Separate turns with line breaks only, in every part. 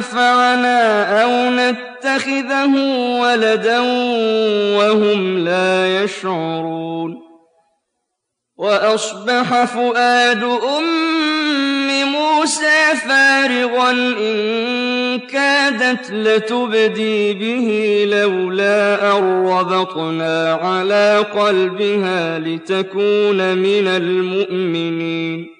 ينفعنا أو نتخذه ولدا وهم لا يشعرون وأصبح فؤاد أم موسى فارغا إن كادت لتبدي به لولا أن ربطنا على قلبها لتكون من المؤمنين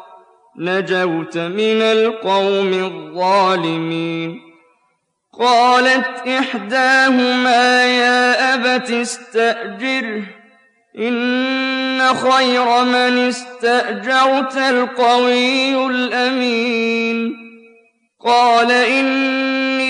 نجوت من القوم الظالمين. قالت إحداهما يا أبت استأجره إن خير من استأجرت القوي الأمين. قال إني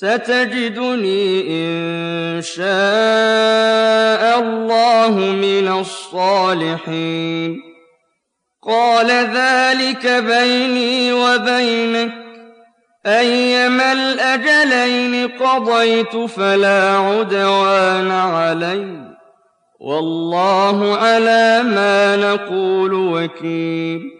ستجدني إن شاء الله من الصالحين. قال ذلك بيني وبينك. أيما الأجلين قضيت فلا عدوان علي. والله على ما نقول وكيل.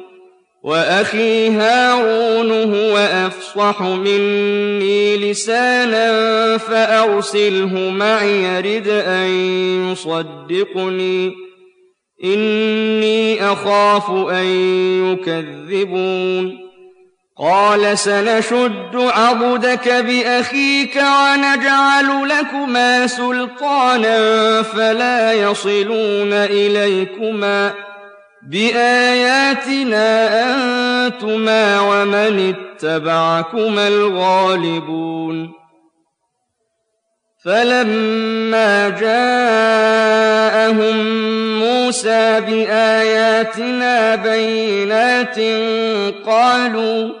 وأخي هارون هو أفصح مني لسانا فأرسله معي يرد أن يصدقني. إني أخاف أن يكذبون. قال سنشد عضدك بأخيك ونجعل لكما سلطانا فلا يصلون إليكما. بآياتنا أنتما ومن اتبعكما الغالبون. فلما جاءهم موسى بآياتنا بينات قالوا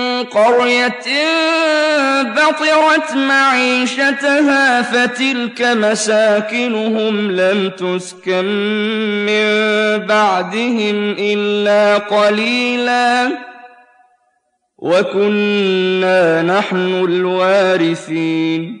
قرية بطرت معيشتها فتلك مساكنهم لم تسكن من بعدهم إلا قليلا. وكنا نحن الوارثين.